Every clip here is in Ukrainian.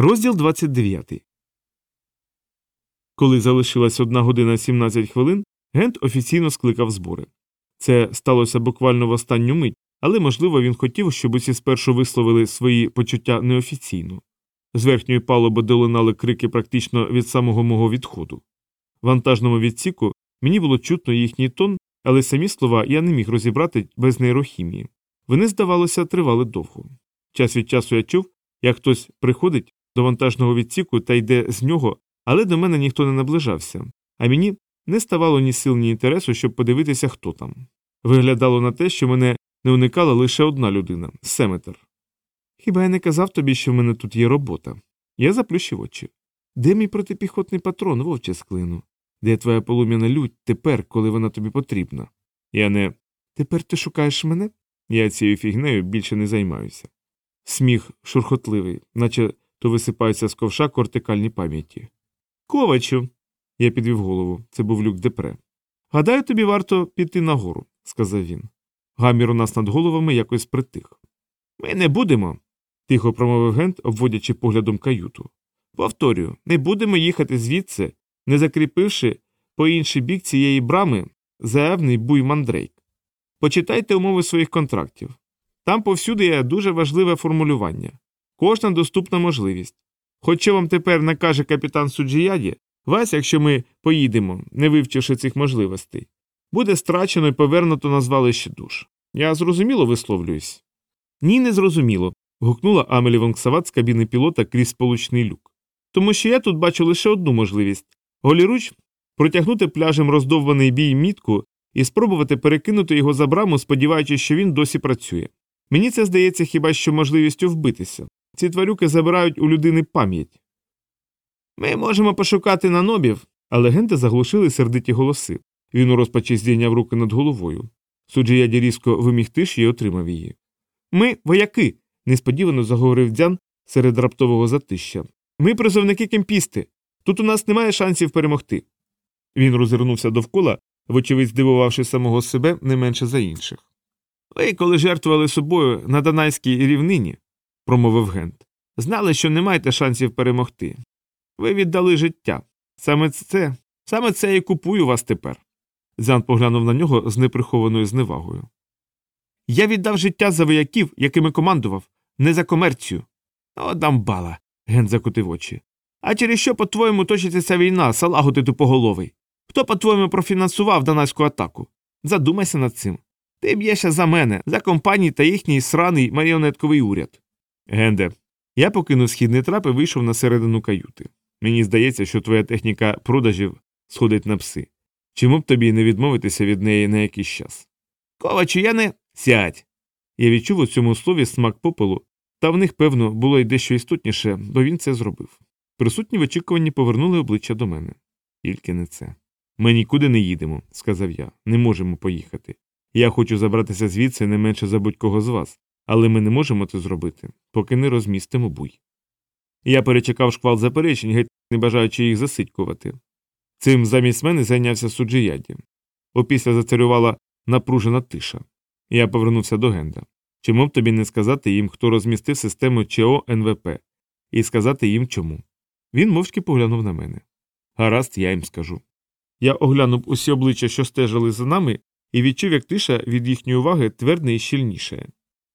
Розділ 29. Коли залишилась одна година 17 хвилин, Гент офіційно скликав збори. Це сталося буквально в останню мить, але, можливо, він хотів, щоб усі спершу висловили свої почуття неофіційно. З верхньої палуби долинали крики практично від самого мого відходу. В вантажному відсіку мені було чутно їхній тон, але самі слова я не міг розібрати без нейрохімії. Вони, здавалося, тривали довго. Час від часу я чув, як хтось приходить до вантажного відсіку та йде з нього, але до мене ніхто не наближався, а мені не ставало ні сил, ні інтересу, щоб подивитися, хто там. Виглядало на те, що мене не уникала лише одна людина Семетер. Хіба я не казав тобі, що в мене тут є робота? Я заплющив очі. Де мій протипіхотний патрон, вовче склину? Де твоя полум'яна лють тепер, коли вона тобі потрібна? Я не. Тепер ти шукаєш мене? Я цією фігнею більше не займаюся. Сміх шурхотливий, наче то висипаються з ковша кортикальні пам'яті. Ковачу. Я підвів голову. Це був люк депре. Гадаю, тобі варто піти нагору, сказав він. Гамір у нас над головами якось притих. Ми не будемо, тихо промовив Гент, обводячи поглядом каюту. Повторюю, не будемо їхати звідси, не закріпивши по інший бік цієї брами заявний буй мандрейк. Почитайте умови своїх контрактів. Там повсюди є дуже важливе формулювання, кожна доступна можливість. Хоч що вам тепер накаже капітан Суджіяді, вас, якщо ми поїдемо, не вивчивши цих можливостей, буде страчено і повернуто на звалище душ. Я зрозуміло висловлююсь? Ні, не зрозуміло. гукнула Амелі Вонксават з кабіни пілота крізь сполучний люк. Тому що я тут бачу лише одну можливість голіруч протягнути пляжем роздовбаний бій мітку і спробувати перекинути його за браму, сподіваючись, що він досі працює. Мені це здається хіба що можливістю вбитися. Ці тварюки забирають у людини пам'ять. Ми можемо пошукати на нобів, але легенди заглушили сердиті голоси. Він у розпачі здійняв руки над головою. Суджіяді різко виміг тиш і отримав її. Ми вояки, несподівано заговорив дзян серед раптового затища. Ми призовники кемпісти. Тут у нас немає шансів перемогти. Він розвернувся довкола, вочевидь здивувавши самого себе не менше за інших. Ви, коли жертвували собою на Данайській рівнині, промовив Гент, знали, що не маєте шансів перемогти. Ви віддали життя. Саме це, саме це і купую вас тепер. Зян поглянув на нього з неприхованою зневагою. Я віддав життя за вояків, якими командував, не за комерцію. О, дамбала. Ген закутив очі. А через що, по-твоєму, точиться ця війна, салагу ти тупоголовий? Хто, по-твоєму, профінансував данайську атаку? Задумайся над цим. Ти б'єшся за мене, за компанії та їхній сраний маріонетковий уряд. Генде, я покинув східний трап і вийшов на середину каюти. Мені здається, що твоя техніка продажів сходить на пси. Чому б тобі не відмовитися від неї на якийсь час? Ковачу, я не сядь. Я відчув у цьому слові смак попелу, та в них, певно, було й дещо істотніше, бо він це зробив. Присутні в очікуванні повернули обличчя до мене. Тільки не це. Ми нікуди не їдемо, сказав я. Не можемо поїхати. Я хочу забратися звідси не менше за будь-кого з вас, але ми не можемо це зробити, поки не розмістимо буй. Я перечекав шквал заперечень, геть не бажаючи їх засидькувати. Цим замість мене зайнявся суджияді. Опісля зацарювала напружена тиша. Я повернувся до Генда. Чому б тобі не сказати їм, хто розмістив систему ЧО НВП, і сказати їм чому? Він мовчки поглянув на мене. Гаразд, я їм скажу. Я оглянув усі обличчя, що стежили за нами, і відчув, як тиша від їхньої уваги твердне і щільніше.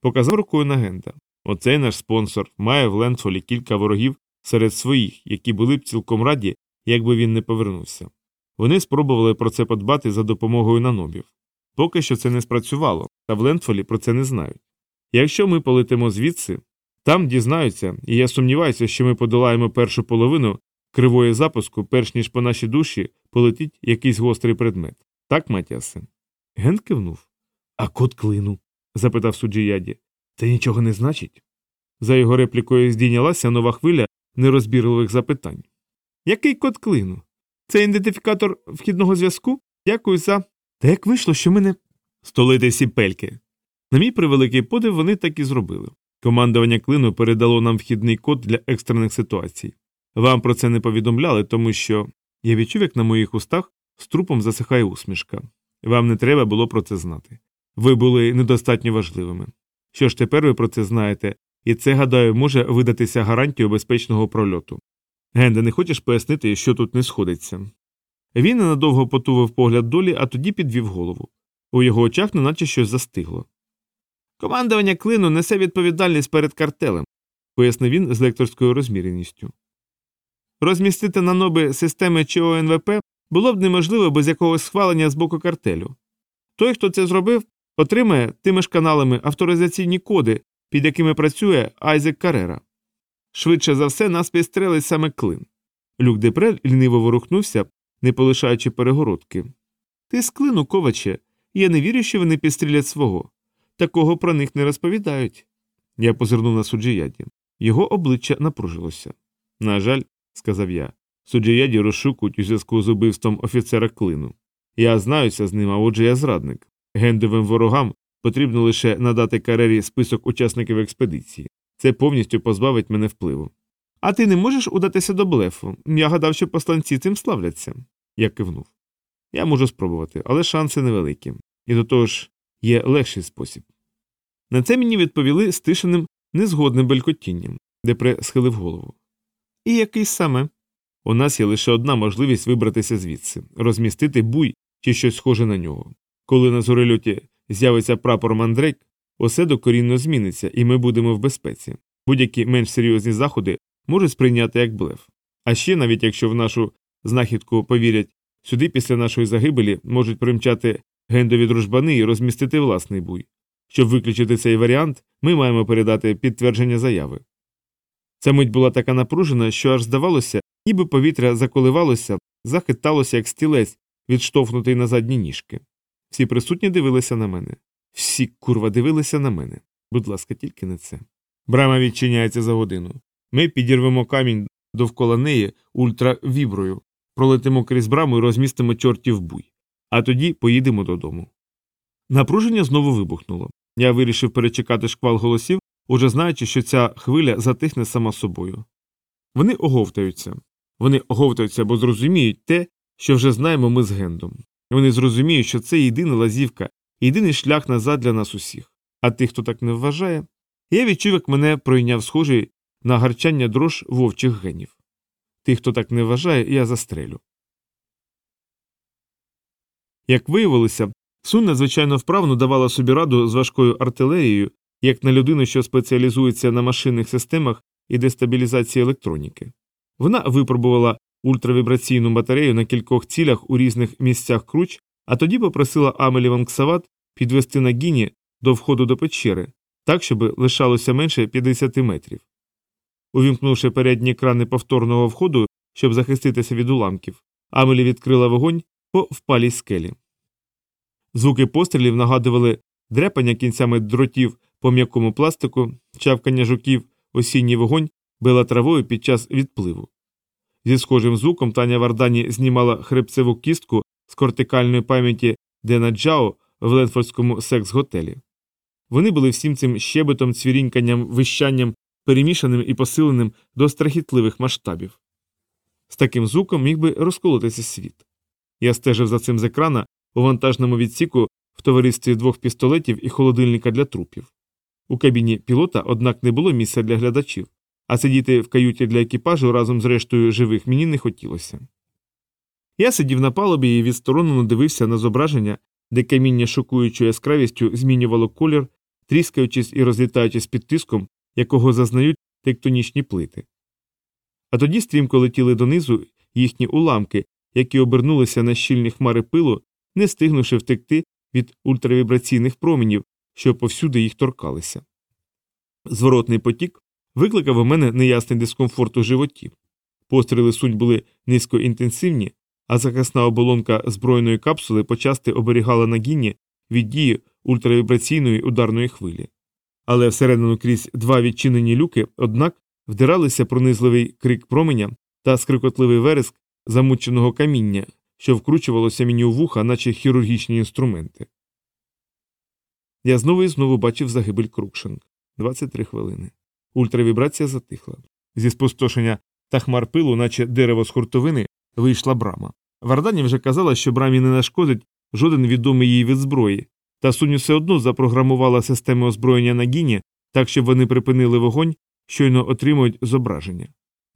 Показав рукою на Генда. Оцей наш спонсор має в Ленфолі кілька ворогів серед своїх, які були б цілком раді, якби він не повернувся. Вони спробували про це подбати за допомогою нанобів. Поки що це не спрацювало, та в Ленфолі про це не знають. Якщо ми полетимо звідси, там дізнаються, і я сумніваюся, що ми подолаємо першу половину кривої запуску, перш ніж по нашій душі полетить якийсь гострий предмет. Так, Матіасе? Ген кивнув. А код клину? Запитав суджіяді. Це нічого не значить? За його реплікою здійнялася нова хвиля нерозбірливих запитань. Який код клину? Це ідентифікатор вхідного зв'язку? Дякую за. Та як вийшло, що мене. Столити всі пельки. На мій превеликий подив вони так і зробили. Командування клину передало нам вхідний код для екстрених ситуацій. Вам про це не повідомляли, тому що я відчув, як на моїх устах з трупом засихає усмішка. Вам не треба було про це знати. Ви були недостатньо важливими. Що ж тепер ви про це знаєте, і це, гадаю, може видатися гарантією безпечного прольоту. Генде, не хочеш пояснити, що тут не сходиться? Він ненадовго потувив погляд долі, а тоді підвів голову. У його очах неначе щось застигло. Командування клину несе відповідальність перед картелем, пояснив він з лекторською розміреністю. Розмістити на ноби системи ЧОНВП було б неможливо без якогось схвалення з боку картелю. Той, хто це зробив, отримає тими ж каналами авторизаційні коди, під якими працює Айзек Карера. Швидше за все, нас підстрелить саме клин. Люк Депрель ліниво ворухнувся, не полишаючи перегородки. Ти з клину, коваче, я не вірю, що вони підстрілять свого. Такого про них не розповідають. Я позирнув на суджияді. Його обличчя напружилося. На жаль, сказав я, суджияді розшукують у зв'язку з убивством офіцера клину. Я знаюся з ним, а отже я зрадник. Гендовим ворогам потрібно лише надати карері список учасників експедиції. Це повністю позбавить мене впливу. А ти не можеш удатися до блефу. Я гадав, що посланці цим славляться. Я кивнув. Я можу спробувати, але шанси невеликі. І до того ж є легший спосіб. На це мені відповіли стишеним, незгодним белькотінням, Депре схилив голову. І який саме? У нас є лише одна можливість вибратися звідси розмістити буй чи щось схоже на нього. Коли на зорельоті з'явиться прапор мандрейк, усе докорінно зміниться, і ми будемо в безпеці. Будь-які менш серйозні заходи можуть сприйняти як блеф. А ще, навіть якщо в нашу знахідку повірять, сюди після нашої загибелі можуть примчати гендові дружбани і розмістити власний буй. Щоб виключити цей варіант, ми маємо передати підтвердження заяви. Ця мить була така напружена, що аж здавалося, ніби повітря заколивалося, захиталося, як стілець, відштовхнутий на задні ніжки. Всі присутні дивилися на мене. Всі курва дивилися на мене. Будь ласка, тільки не це. Брама відчиняється за годину. Ми підірвемо камінь довкола неї ультравіброю, пролетимо крізь браму і розмістимо чортів буй. А тоді поїдемо додому. Напруження знову вибухнуло. Я вирішив перечекати шквал голосів, уже знаючи, що ця хвиля затихне сама собою. Вони оговтаються. Вони оговтаються, бо зрозуміють те, що вже знаємо ми з Гендом. Вони зрозуміють, що це єдина лазівка, єдиний шлях назад для нас усіх. А тих, хто так не вважає, я відчув, як мене пройняв схожий на гарчання дрож вовчих генів. Тих, хто так не вважає, я застрелю. Як виявилося, Сун надзвичайно вправно давала собі раду з важкою артилерією, як на людину, що спеціалізується на машинних системах і дестабілізації електроніки. Вона випробувала ультравібраційну батарею на кількох цілях у різних місцях круч, а тоді попросила Амелі Ванксават підвести на гіні до входу до печери, так, щоб лишалося менше 50 метрів. Увімкнувши передні крани повторного входу, щоб захиститися від уламків, Амелі відкрила вогонь по впалій скелі. Звуки пострілів нагадували дрепання кінцями дротів по м'якому пластику, чавкання жуків, осінній вогонь била травою під час відпливу. Зі схожим звуком Таня Вардані знімала хребцеву кістку з кортикальної пам'яті Дена Джао в Ленфордському секс-готелі. Вони були всім цим щебетом, цвіріньканням, вищанням, перемішаним і посиленим до страхітливих масштабів. З таким звуком міг би розколотися світ. Я стежив за цим з екрана у вантажному відсіку в товаристві двох пістолетів і холодильника для трупів. У кабіні пілота, однак, не було місця для глядачів, а сидіти в каюті для екіпажу разом з рештою живих мені не хотілося. Я сидів на палубі і відсторонено дивився на зображення, де каміння шокуючою яскравістю змінювало колір, тріскаючись і розлітаючись під тиском, якого зазнають тектонічні плити. А тоді стрімко летіли донизу їхні уламки, які обернулися на щільні хмари пилу, не встигнувши втекти від ультравібраційних променів, що повсюди їх торкалися. Зворотний потік викликав у мене неясний дискомфорт у животі. Постріли сунь були низькоінтенсивні, а захисна оболонка збройної капсули почасти оберігала на гінні від дії ультравібраційної ударної хвилі. Але всередину крізь два відчинені люки, однак, вдиралися пронизливий крик променя та скрикотливий вереск замученого каміння, що вкручувалося мені у вуха, наче хірургічні інструменти. Я знову і знову бачив загибель Крукшинг. 23 хвилини. Ультравібрація затихла. Зі спустошення та хмар пилу, наче дерево з хуртовини, вийшла брама. Вардані вже казала, що брамі не нашкодить жоден відомий їй від зброї, та Суню все одно запрограмувала системи озброєння на гіні так щоб вони припинили вогонь, щойно отримують зображення.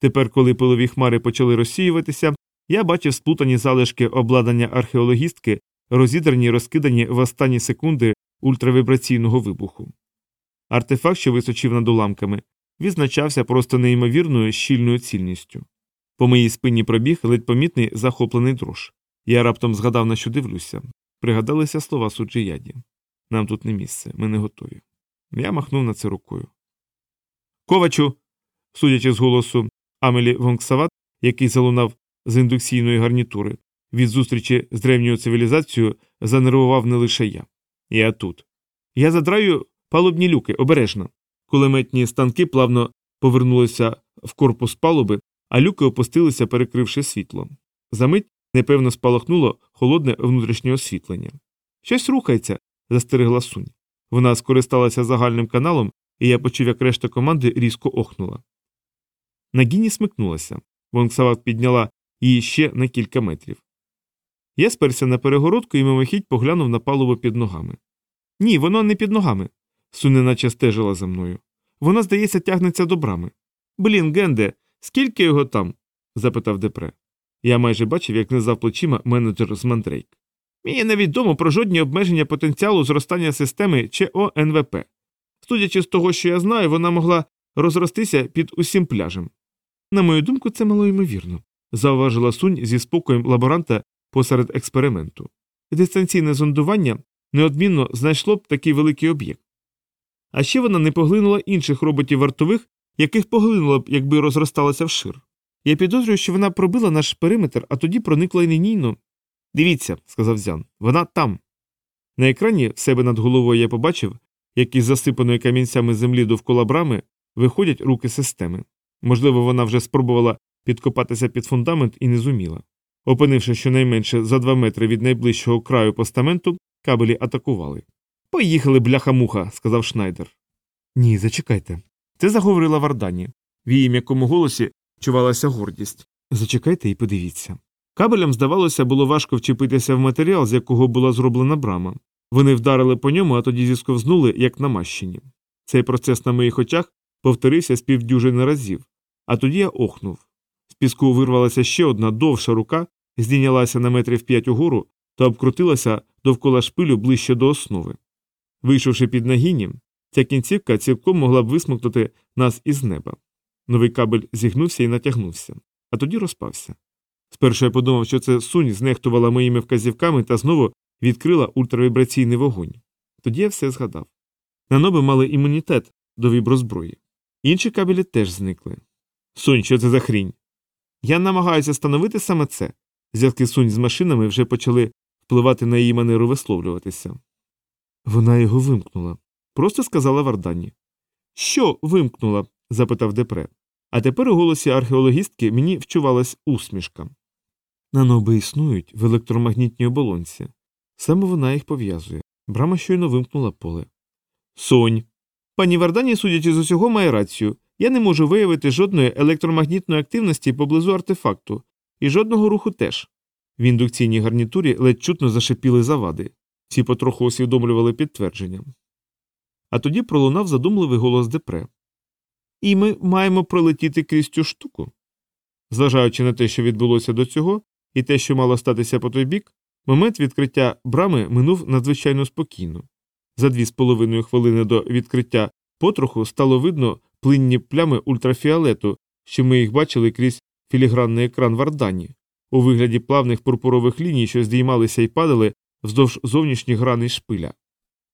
Тепер, коли пилові хмари почали розсіюватися, я бачив сплутані залишки обладнання археологістки, розідрані й розкидані в останні секунди ультравібраційного вибуху. Артефакт, що височив над уламками, відзначався просто неймовірною щільною цільністю. По моїй спині пробіг ледь помітний захоплений дрож. Я раптом згадав, на що дивлюся. Пригадалися слова суджияді. Нам тут не місце, ми не готові. Я махнув на це рукою. Ковачу. Судячи з голосу Амелі Вонгсават, який залунав з індукційної гарнітури, від зустрічі з древньою цивілізацією занервував не лише я. Я тут. Я задраю палубні люки обережно. Кулеметні станки плавно повернулися в корпус палуби, а люки опустилися, перекривши світло. Замить непевно спалахнуло холодне внутрішнє освітлення. Щось рухається, застерегла сунь. Вона скористалася загальним каналом, і я почув, як решта команди різко охнула. Нагіні смикнулася. Вонгсават підняла її ще на кілька метрів. Я сперся на перегородку і мимохідь поглянув на палубу під ногами. Ні, воно не під ногами. Суне наче стежила за мною. Воно, здається, тягнеться до брами. Блін, Генде, скільки його там? запитав Депре. Я майже бачив, як низав плечима менеджер з Мандрейк. Мені невідомо про жодні обмеження потенціалу зростання системи ЧО НВП. Судячи з того, що я знаю, вона могла розростися під усім пляжем. На мою думку, це малоймовірно, зауважила сунь зі спокоєм лаборанта посеред експерименту. Дистанційне зондування неодмінно знайшло б такий великий об'єкт. А ще вона не поглинула інших роботів вартових, яких поглинула б, якби розросталася вшир. Я підозрюю, що вона пробила наш периметр, а тоді проникла лінійно. Дивіться, сказав Зян, вона там. На екрані в себе над головою я побачив, як із засипаної камінцями землі довкола брами виходять руки системи. Можливо, вона вже спробувала підкопатися під фундамент і не зуміла. Опинивши щонайменше за два метри від найближчого краю постаменту, кабелі атакували. Поїхали, бляха-муха, сказав Шнайдер. Ні, зачекайте. Це заговорила Вардані. В її м'якому голосі чувалася гордість. Зачекайте і подивіться. Кабелям, здавалося, було важко вчепитися в матеріал, з якого була зроблена брама. Вони вдарили по ньому, а тоді зісковзнули, як намащені. Цей процес на моїх очах повторився з півдюжини разів, а тоді я охнув. З піску вирвалася ще одна довша рука, здійнялася на метрів п'ять угору та обкрутилася довкола шпилю ближче до основи. Вийшовши під нагінням, ця кінцівка цілком могла б висмоктати нас із неба. Новий кабель зігнувся і натягнувся, а тоді розпався. Спершу я подумав, що це сунь знехтувала моїми вказівками та знову відкрила ультравібраційний вогонь. Тоді я все згадав. Наноби мали імунітет до віброзброї. Інші кабелі теж зникли. Сунь, що це за хрінь? Я намагаюся становити саме це. Зв'язки сунь з машинами вже почали впливати на її манеру висловлюватися. Вона його вимкнула. Просто сказала Вардані. Що вимкнула? запитав Депре. А тепер у голосі археологістки мені вчувалась усмішка. Наноби існують в електромагнітній оболонці. Саме вона їх пов'язує. Брама щойно вимкнула поле. Сонь. Пані Вардані, судячи з усього, має рацію. Я не можу виявити жодної електромагнітної активності поблизу артефакту, і жодного руху теж. В індукційній гарнітурі ледь чутно зашипіли завади. Всі потроху усвідомлювали підтвердження. А тоді пролунав задумливий голос Депре. І ми маємо пролетіти крізь цю штуку. Зважаючи на те, що відбулося до цього, і те, що мало статися по той бік, момент відкриття брами минув надзвичайно спокійно. За дві з половиною хвилини до відкриття потроху стало видно плинні плями ультрафіолету, що ми їх бачили крізь філігранний екран Вардані, у вигляді плавних пурпурових ліній, що здіймалися і падали вздовж зовнішніх граней шпиля.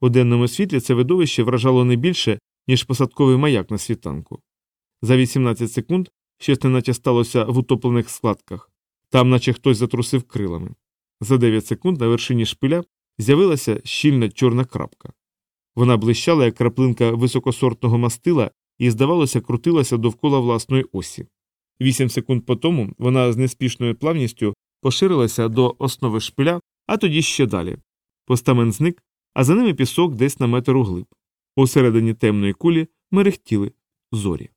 У денному світлі це видовище вражало не більше, ніж посадковий маяк на світанку. За 18 секунд щось неначе сталося в утоплених складках, там, наче хтось затрусив крилами. За 9 секунд на вершині шпиля з'явилася щільна чорна крапка. Вона блищала, як краплинка високосортного мастила, і, здавалося, крутилася довкола власної осі. Вісім секунд по тому вона з неспішною плавністю поширилася до основи шпиля, а тоді ще далі. Постамент зник, а за ними пісок десь на метр углиб. Усередині темної кулі мерехтіли зорі.